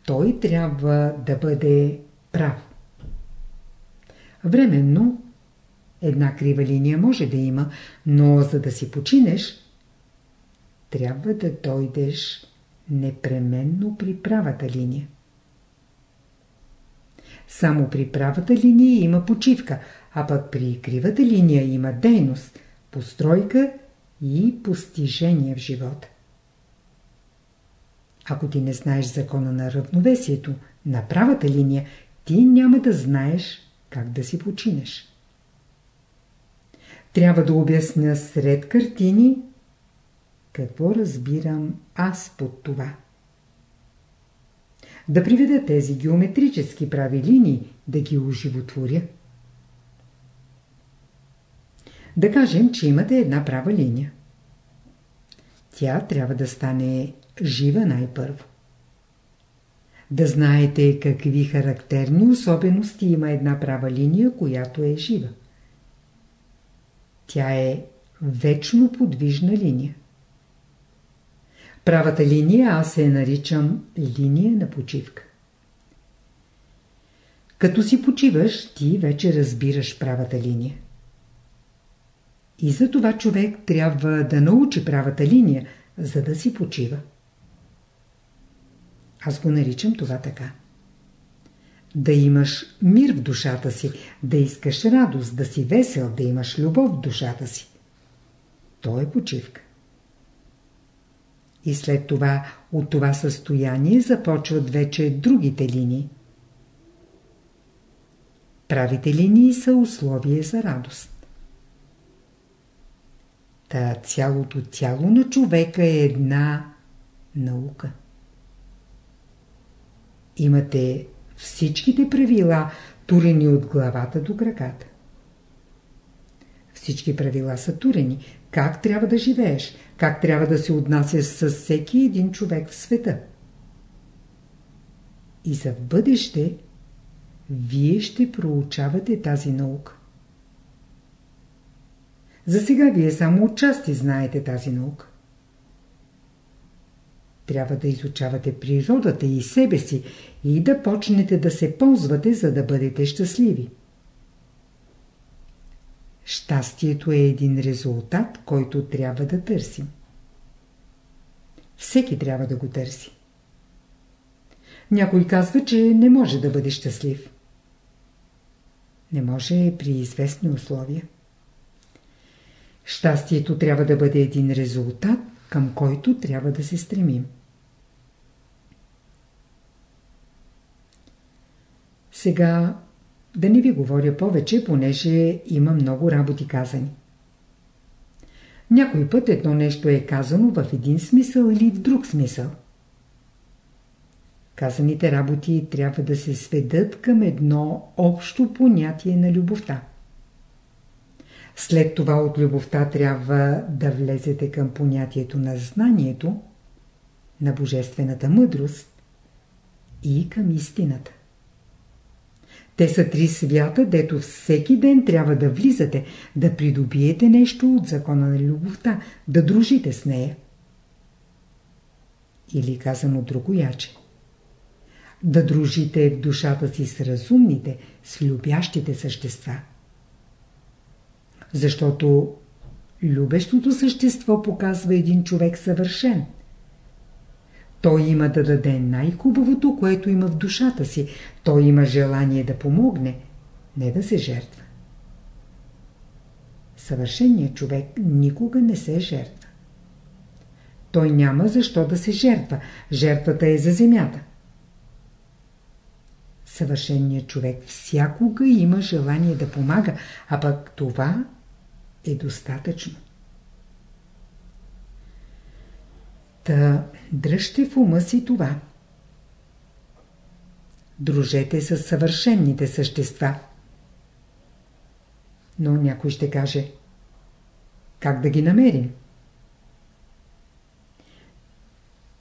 Той трябва да бъде прав. Временно една крива линия може да има, но за да си починеш, трябва да дойдеш непременно при правата линия. Само при правата линия има почивка, а пък при кривата линия има дейност, постройка и постижение в живота. Ако ти не знаеш закона на равновесието, на правата линия, ти няма да знаеш как да си починеш. Трябва да обясня сред картини какво разбирам аз под това да приведа тези геометрически прави линии, да ги оживотворя. Да кажем, че имате една права линия. Тя трябва да стане жива най-първо. Да знаете какви характерни особености има една права линия, която е жива. Тя е вечно подвижна линия. Правата линия аз се наричам линия на почивка. Като си почиваш, ти вече разбираш правата линия. И за това човек трябва да научи правата линия, за да си почива. Аз го наричам това така. Да имаш мир в душата си, да искаш радост, да си весел, да имаш любов в душата си. То е почивка. И след това от това състояние започват вече другите линии. Правите линии са условие за радост. Та цялото тяло на човека е една наука. Имате всичките правила, турени от главата до краката. Всички правила са турени. Как трябва да живееш? Как трябва да се отнасяш с всеки един човек в света? И за в бъдеще вие ще проучавате тази наука. За сега вие само отчасти знаете тази наука. Трябва да изучавате природата и себе си и да почнете да се ползвате, за да бъдете щастливи. Щастието е един резултат, който трябва да търсим. Всеки трябва да го търси. Някой казва, че не може да бъде щастлив. Не може при известни условия. Щастието трябва да бъде един резултат, към който трябва да се стремим. Сега да не ви говоря повече, понеже има много работи казани. Някой път едно нещо е казано в един смисъл или в друг смисъл. Казаните работи трябва да се сведат към едно общо понятие на любовта. След това от любовта трябва да влезете към понятието на знанието, на божествената мъдрост и към истината. Те са три свята, дето всеки ден трябва да влизате, да придобиете нещо от закона на любовта, да дружите с нея. Или казано другояче. Да дружите в душата си с разумните, с любящите същества. Защото любещото същество показва един човек съвършен – той има да даде най-хубавото, което има в душата си. Той има желание да помогне, не да се жертва. Съвършеният човек никога не се жертва. Той няма защо да се жертва. Жертвата е за земята. Съвършеният човек всякога има желание да помага, а пък това е достатъчно. Та дръжте в ума си това. Дружете с съвършенните същества. Но някой ще каже, как да ги намерим?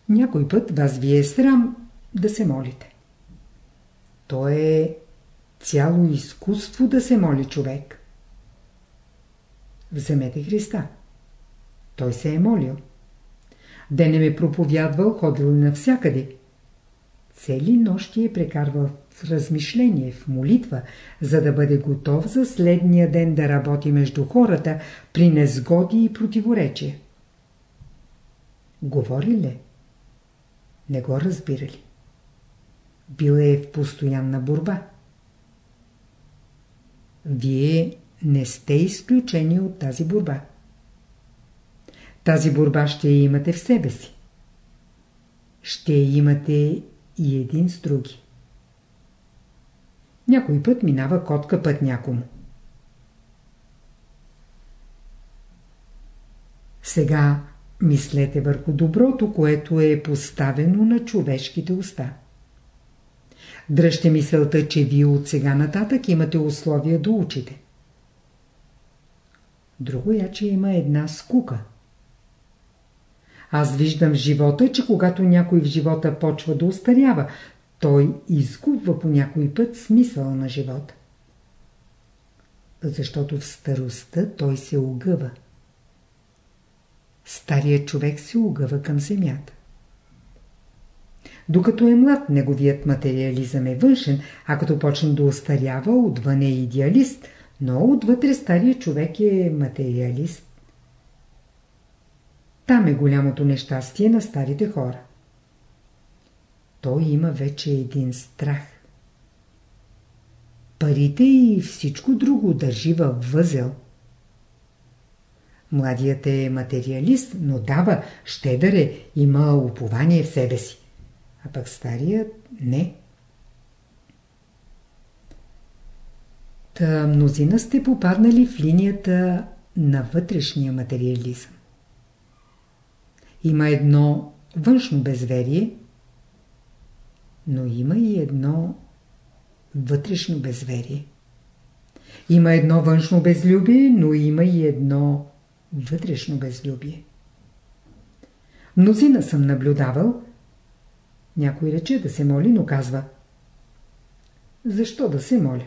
Някой път вас ви е срам да се молите. То е цяло изкуство да се моли човек. Вземете Христа. Той се е молил. Денем е проповядвал, ходил навсякъде. Цели нощи е прекарвал в размишление, в молитва, за да бъде готов за следния ден да работи между хората при незгоди и противоречия. Говори ли? Не го разбирали. Бил е в постоянна борба. Вие не сте изключени от тази борба. Тази борба ще я имате в себе си. Ще я имате и един с други. Някой път минава котка път някому. Сега мислете върху доброто, което е поставено на човешките уста. Дръжте мисълта, че вие от сега нататък имате условия да учите. Друго я, че има една скука – аз виждам в живота, че когато някой в живота почва да устарява, той изгубва по някой път смисъл на живота. Защото в старостта той се огъва. Старият човек се огъва към земята. Докато е млад, неговият материализъм е външен, а като почне да устарява, отвън е идеалист, но отвътре старият човек е материалист. Там е голямото нещастие на старите хора. Той има вече един страх. Парите и всичко друго държи във възел. Младият е материалист, но дава, щедър е, има упование в себе си. А пък старият не. Та мнозина сте попаднали в линията на вътрешния материализъм. Има едно външно безверие, но има и едно вътрешно безверие. Има едно външно безлюбие, но има и едно вътрешно безлюбие. Мнозина съм наблюдавал. Някой рече да се моли, но казва Защо да се моля?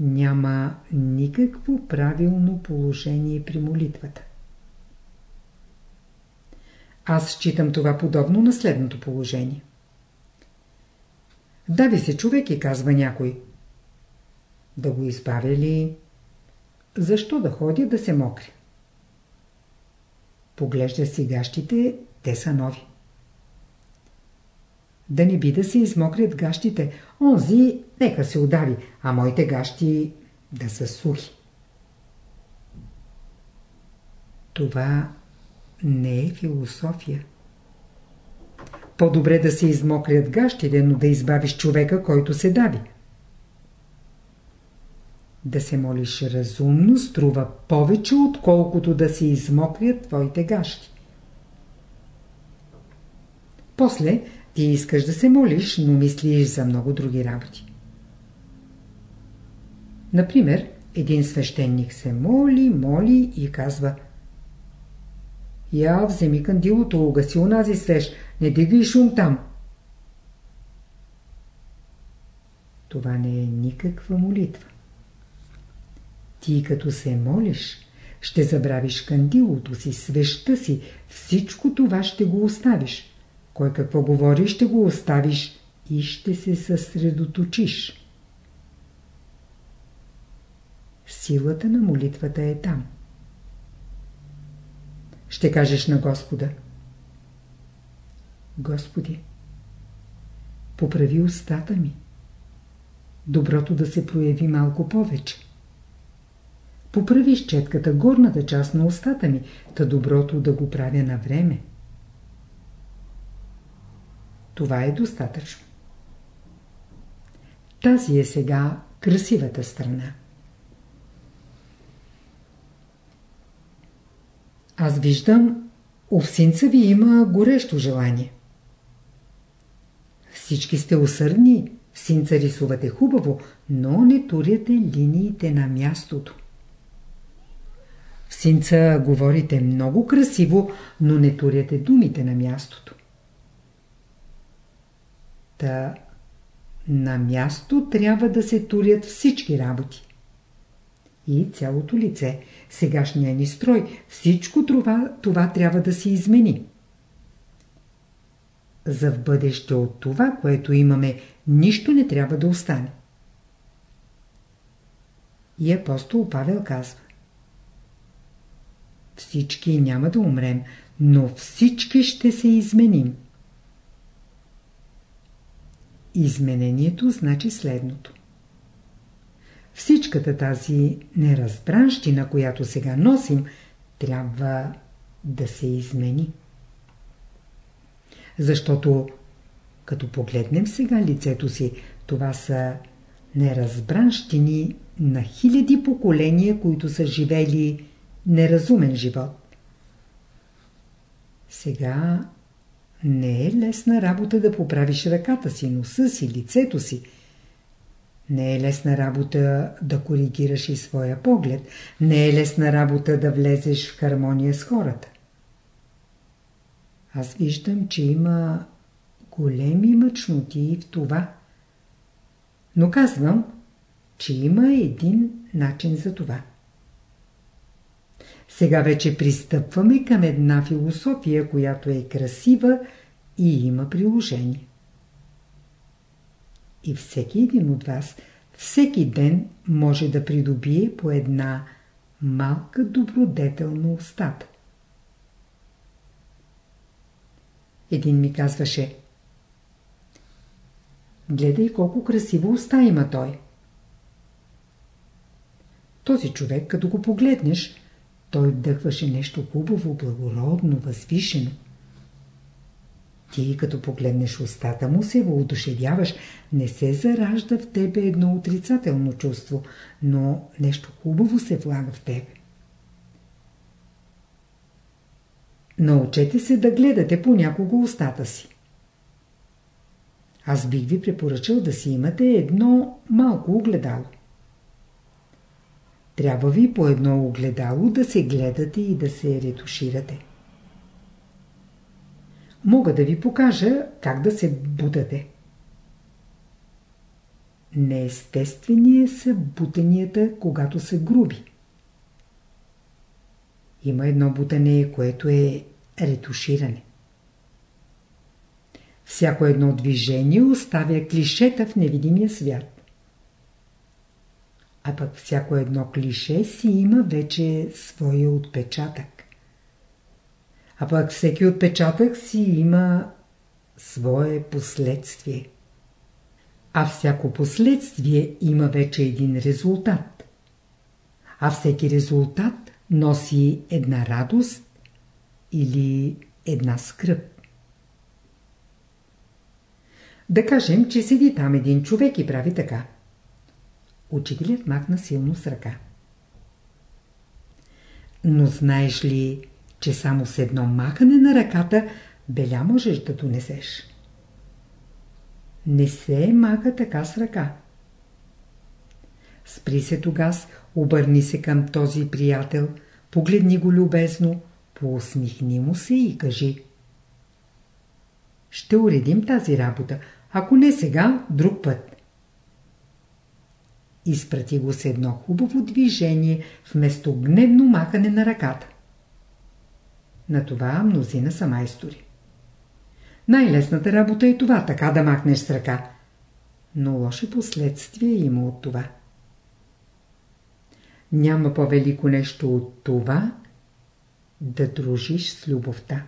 Няма никакво правилно положение при молитвата. Аз считам това подобно на следното положение. Дави се човек и казва някой. Да го избавя ли защо да ходя да се мокри? Поглежда си гащите, те са нови. Да не би да се измокрят гащите. Онзи нека се удари, а моите гащи да са сухи. Това не е философия. По-добре да се измокрят гащите, но да избавиш човека, който се дави. Да се молиш разумно струва повече, отколкото да се измокрят твоите гащи. После ти искаш да се молиш, но мислиш за много други работи. Например, един свещеник се моли, моли и казва Я вземи кандилото, угаси унази свеж, не дигай шум там. Това не е никаква молитва. Ти като се молиш, ще забравиш кандилото си, свеща си, всичко това ще го оставиш. Кой какво говори, ще го оставиш и ще се съсредоточиш. Силата на молитвата е там. Ще кажеш на Господа. Господи, поправи устата ми. Доброто да се прояви малко повече. Поправи с четката горната част на устата ми, та доброто да го правя на време. Това е достатъчно. Тази е сега красивата страна. Аз виждам, овсинца ви има горещо желание. Всички сте усърдни, синца рисувате хубаво, но не туряте линиите на мястото. В синца говорите много красиво, но не туряте думите на мястото. Та на място трябва да се турят всички работи. И цялото лице, сегашния ни строй, всичко това, това трябва да се измени. За в бъдеще от това, което имаме, нищо не трябва да остане. И апостол Павел казва Всички няма да умрем, но всички ще се изменим. Изменението значи следното. Всичката тази неразбранщина, която сега носим, трябва да се измени. Защото като погледнем сега лицето си, това са неразбранщини на хиляди поколения, които са живели неразумен живот. Сега не е лесна работа да поправиш ръката си, носа си, лицето си. Не е лесна работа да коригираш и своя поглед. Не е лесна работа да влезеш в хармония с хората. Аз виждам, че има големи мъчноти в това. Но казвам, че има един начин за това. Сега вече пристъпваме към една философия, която е красива и има приложение. И всеки един от вас всеки ден може да придобие по една малка добродетелна устата. Един ми казваше Гледай колко красива уста има той. Този човек, като го погледнеш, той вдъхваше нещо хубаво, благородно, възвишено. Ти, като погледнеш устата му, се воодушевяваш, не се заражда в тебе едно отрицателно чувство, но нещо хубаво се влага в тебе. Научете се да гледате понякога устата си. Аз бих ви препоръчал да си имате едно малко огледало. Трябва ви по едно огледало да се гледате и да се ретуширате. Мога да ви покажа как да се будате. Неестествени са бутанията, когато са груби. Има едно бутане, което е ретуширане. Всяко едно движение оставя клишета в невидимия свят. а пък всяко едно клише си има вече своя отпечатък. А пък всеки отпечатък си има свое последствие. А всяко последствие има вече един резултат. А всеки резултат носи една радост или една скръп. Да кажем, че седи там един човек и прави така. Учителят махна силно с ръка. Но знаеш ли, че само с едно махане на ръката беля можеш да донесеш? Не се маха така с ръка. Спри се тогас, обърни се към този приятел, погледни го любезно, поусмихни му се и кажи Ще уредим тази работа, ако не сега, друг път. Изпрати го с едно хубаво движение, вместо гневно махане на ръката. На това мнозина са майстори. Най-лесната работа е това, така да махнеш с ръка. Но лоши последствия има от това. Няма по-велико нещо от това да дружиш с любовта.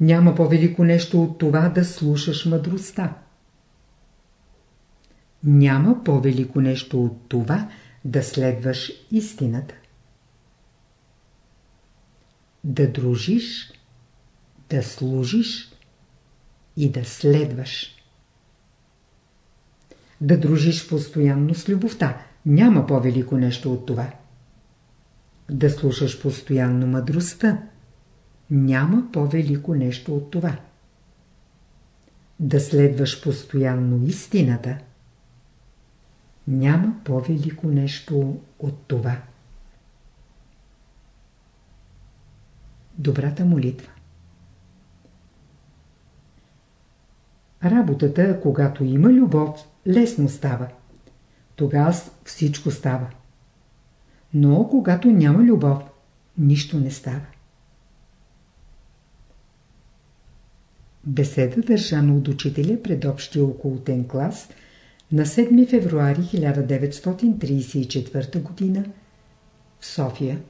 Няма по-велико нещо от това да слушаш мъдростта. Няма по-велико нещо от това да следваш истината. Да дружиш, да служиш и да следваш. Да дружиш постоянно с любовта. Няма по-велико нещо от това. Да слушаш постоянно мъдростта. Няма по-велико нещо от това. Да следваш постоянно истината. Няма по-велико нещо от това. Добрата молитва Работата, когато има любов, лесно става. Тогава всичко става. Но когато няма любов, нищо не става. Беседа държана от учителя пред общия околотен клас на 7 февруари 1934 г. в София.